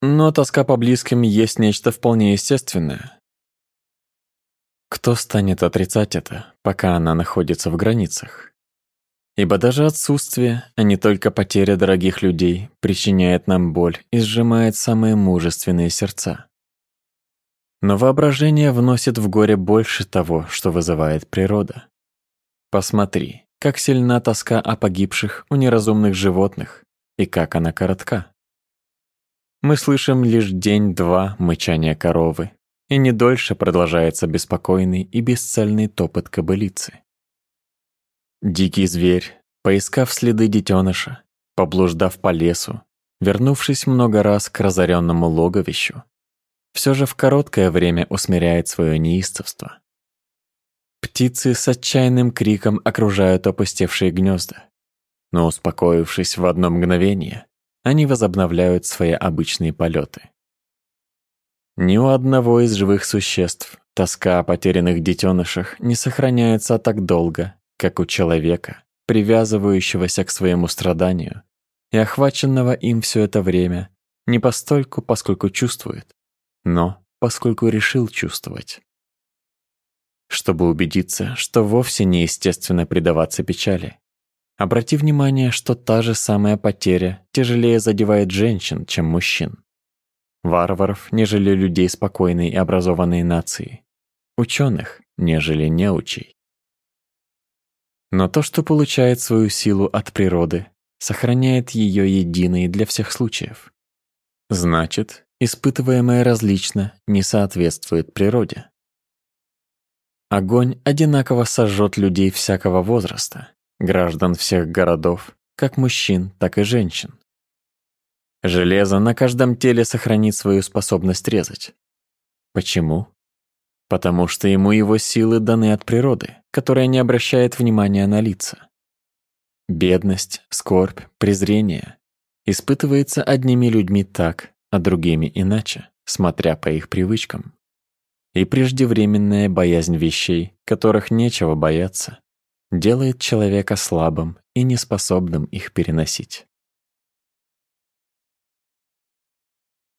но тоска по близким есть нечто вполне естественное. Кто станет отрицать это, пока она находится в границах? Ибо даже отсутствие, а не только потеря дорогих людей, причиняет нам боль и сжимает самые мужественные сердца. Но воображение вносит в горе больше того, что вызывает природа. Посмотри, как сильна тоска о погибших у неразумных животных и как она коротка. Мы слышим лишь день-два мычания коровы, и не дольше продолжается беспокойный и бесцельный топот кобылицы. Дикий зверь, поискав следы детеныша, поблуждав по лесу, вернувшись много раз к разоренному логовищу, все же в короткое время усмиряет свое неистовство. Птицы с отчаянным криком окружают опустевшие гнезда, но успокоившись в одно мгновение, они возобновляют свои обычные полеты. Ни у одного из живых существ тоска о потерянных детенышах не сохраняется так долго, как у человека, привязывающегося к своему страданию и охваченного им все это время не постольку, поскольку чувствует, но поскольку решил чувствовать. Чтобы убедиться, что вовсе не естественно предаваться печали, обрати внимание, что та же самая потеря тяжелее задевает женщин, чем мужчин. Варваров, нежели людей спокойной и образованной нации. Ученых, нежели неучей. Но то, что получает свою силу от природы, сохраняет ее единой для всех случаев. Значит, испытываемое различно не соответствует природе. Огонь одинаково сожжет людей всякого возраста, граждан всех городов, как мужчин, так и женщин. Железо на каждом теле сохранит свою способность резать. Почему? Потому что ему его силы даны от природы, которая не обращает внимания на лица. Бедность, скорбь, презрение испытывается одними людьми так, а другими иначе, смотря по их привычкам. И преждевременная боязнь вещей, которых нечего бояться, делает человека слабым и неспособным их переносить.